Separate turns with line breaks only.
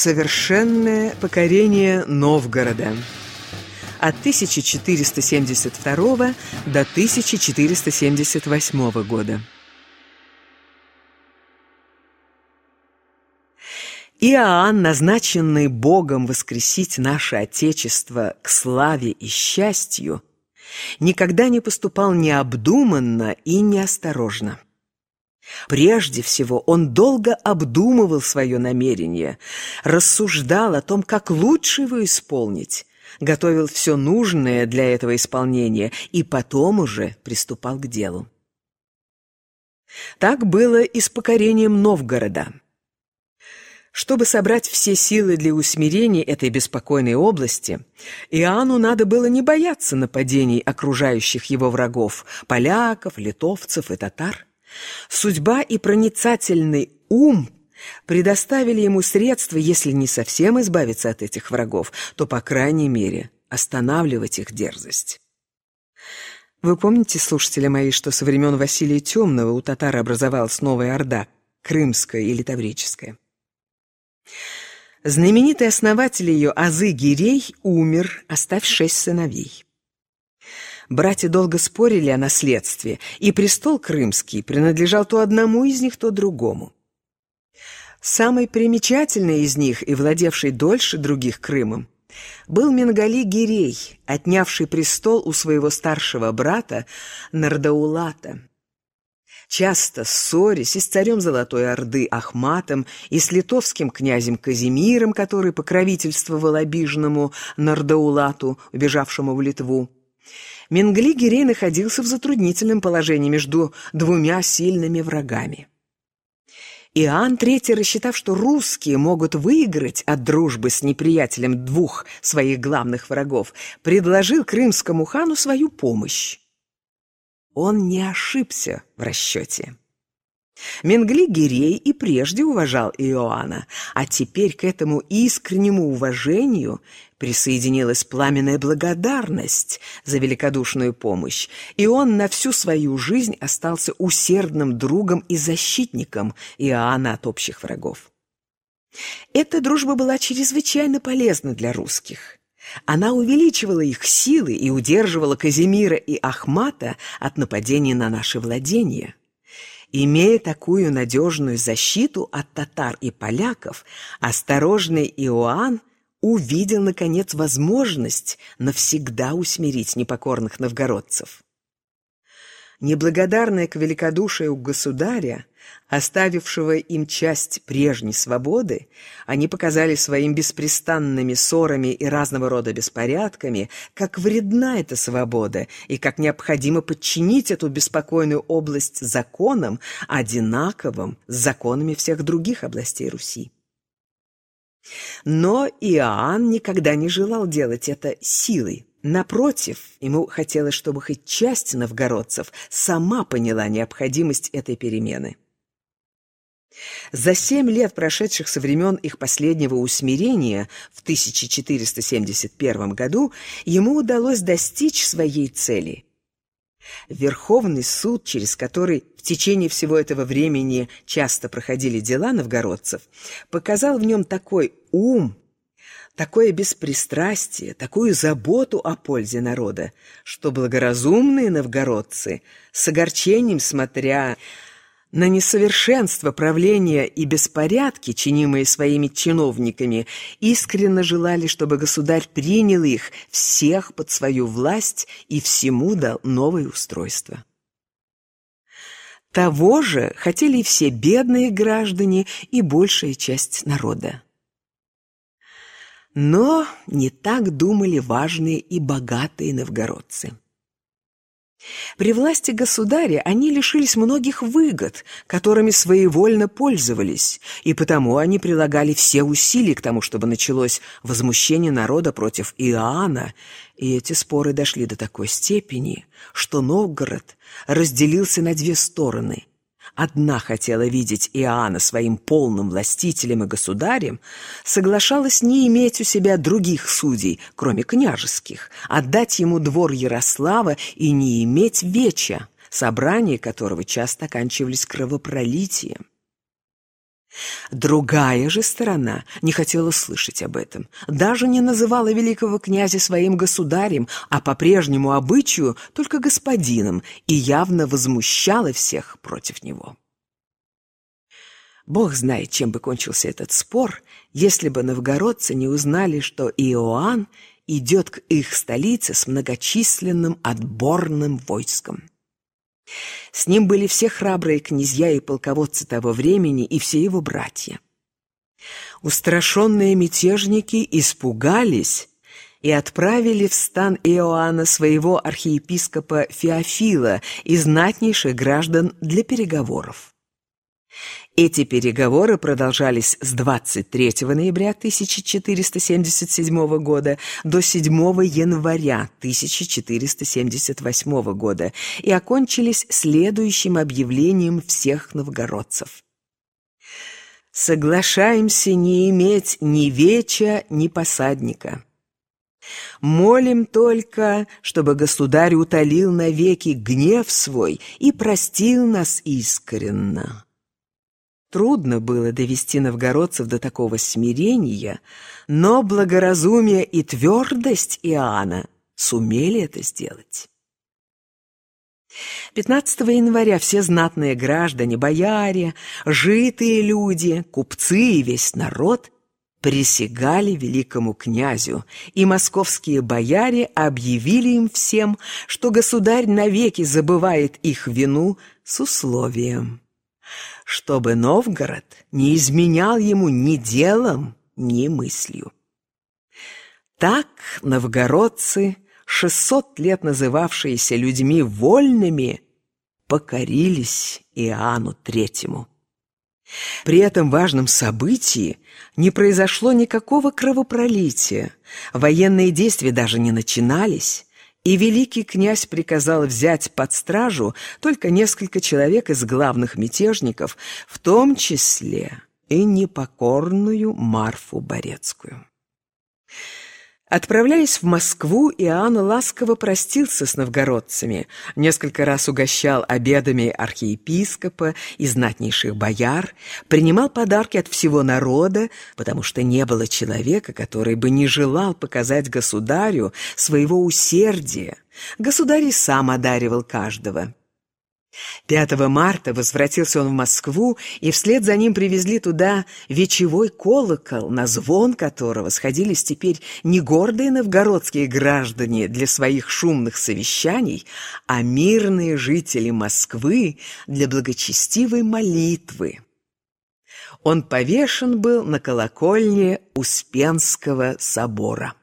Совершенное покорение Новгорода от 1472 до 1478 года. Иоанн, назначенный Богом воскресить наше Отечество к славе и счастью, никогда не поступал необдуманно и неосторожно. Прежде всего, он долго обдумывал свое намерение, рассуждал о том, как лучше его исполнить, готовил все нужное для этого исполнения и потом уже приступал к делу. Так было и с покорением Новгорода. Чтобы собрать все силы для усмирения этой беспокойной области, Иоанну надо было не бояться нападений окружающих его врагов – поляков, литовцев и татар. Судьба и проницательный ум предоставили ему средства, если не совсем избавиться от этих врагов, то, по крайней мере, останавливать их дерзость. Вы помните, слушатели мои, что со времен Василия Темного у татар образовалась новая орда – крымская или таврическая? Знаменитый основатель ее Азы Гирей умер, оставив шесть сыновей. Братья долго спорили о наследстве, и престол крымский принадлежал то одному из них, то другому. Самый примечательный из них и владевший дольше других Крымом был Менгали Гирей, отнявший престол у своего старшего брата Нардаулата. Часто ссорясь и с царем Золотой Орды Ахматом, и с литовским князем Казимиром, который покровительствовал обиженному Нардаулату, убежавшему в Литву, Менгли Гирей находился в затруднительном положении между двумя сильными врагами. Иоанн III, рассчитав, что русские могут выиграть от дружбы с неприятелем двух своих главных врагов, предложил крымскому хану свою помощь. Он не ошибся в расчете. Менгли Гирей и прежде уважал Иоанна, а теперь к этому искреннему уважению присоединилась пламенная благодарность за великодушную помощь, и он на всю свою жизнь остался усердным другом и защитником Иоанна от общих врагов. Эта дружба была чрезвычайно полезна для русских. Она увеличивала их силы и удерживала Казимира и Ахмата от нападения на наши владения. Имея такую надежную защиту от татар и поляков, осторожный Иоанн увидел, наконец, возможность навсегда усмирить непокорных новгородцев. Неблагодарная к великодушию государя, оставившего им часть прежней свободы, они показали своим беспрестанными ссорами и разного рода беспорядками, как вредна эта свобода и как необходимо подчинить эту беспокойную область законам, одинаковым с законами всех других областей Руси. Но Иоанн никогда не желал делать это силой, Напротив, ему хотелось, чтобы хоть часть новгородцев сама поняла необходимость этой перемены. За семь лет, прошедших со времен их последнего усмирения в 1471 году, ему удалось достичь своей цели. Верховный суд, через который в течение всего этого времени часто проходили дела новгородцев, показал в нем такой ум, такое беспристрастие, такую заботу о пользе народа, что благоразумные новгородцы, с огорчением смотря на несовершенство правления и беспорядки, чинимые своими чиновниками, искренне желали, чтобы государь принял их всех под свою власть и всему дал новое устройство. Того же хотели и все бедные граждане и большая часть народа. Но не так думали важные и богатые новгородцы. При власти государя они лишились многих выгод, которыми своевольно пользовались, и потому они прилагали все усилия к тому, чтобы началось возмущение народа против Иоанна, и эти споры дошли до такой степени, что Новгород разделился на две стороны, одна хотела видеть Иоанна своим полным властителем и государем, соглашалась не иметь у себя других судей, кроме княжеских, отдать ему двор Ярослава и не иметь веча, собрания которого часто оканчивались кровопролитием. Другая же сторона не хотела слышать об этом, даже не называла великого князя своим государем, а по прежнему обычаю только господином, и явно возмущала всех против него. Бог знает, чем бы кончился этот спор, если бы новгородцы не узнали, что Иоанн идет к их столице с многочисленным отборным войском. С ним были все храбрые князья и полководцы того времени и все его братья. Устрашенные мятежники испугались и отправили в стан Иоанна своего архиепископа Феофила и знатнейших граждан для переговоров. Эти переговоры продолжались с 23 ноября 1477 года до 7 января 1478 года и окончились следующим объявлением всех новгородцев. «Соглашаемся не иметь ни веча, ни посадника». Молим только, чтобы государь утолил навеки гнев свой и простил нас искренно. Трудно было довести новгородцев до такого смирения, но благоразумие и твердость Иоанна сумели это сделать. 15 января все знатные граждане, бояре, житые люди, купцы и весь народ присягали великому князю, и московские бояре объявили им всем, что государь навеки забывает их вину с условием чтобы Новгород не изменял ему ни делом, ни мыслью. Так новгородцы, шестьсот лет называвшиеся людьми вольными, покорились Иоанну Третьему. При этом важном событии не произошло никакого кровопролития, военные действия даже не начинались, и великий князь приказал взять под стражу только несколько человек из главных мятежников, в том числе и непокорную Марфу Борецкую. Отправляясь в Москву, Иоанн ласково простился с новгородцами, несколько раз угощал обедами архиепископа и знатнейших бояр, принимал подарки от всего народа, потому что не было человека, который бы не желал показать государю своего усердия. Государь и сам одаривал каждого. 5 марта возвратился он в Москву, и вслед за ним привезли туда вечевой колокол, на звон которого сходились теперь не гордые новгородские граждане для своих шумных совещаний, а мирные жители Москвы для благочестивой молитвы. Он повешен был на колокольне Успенского собора.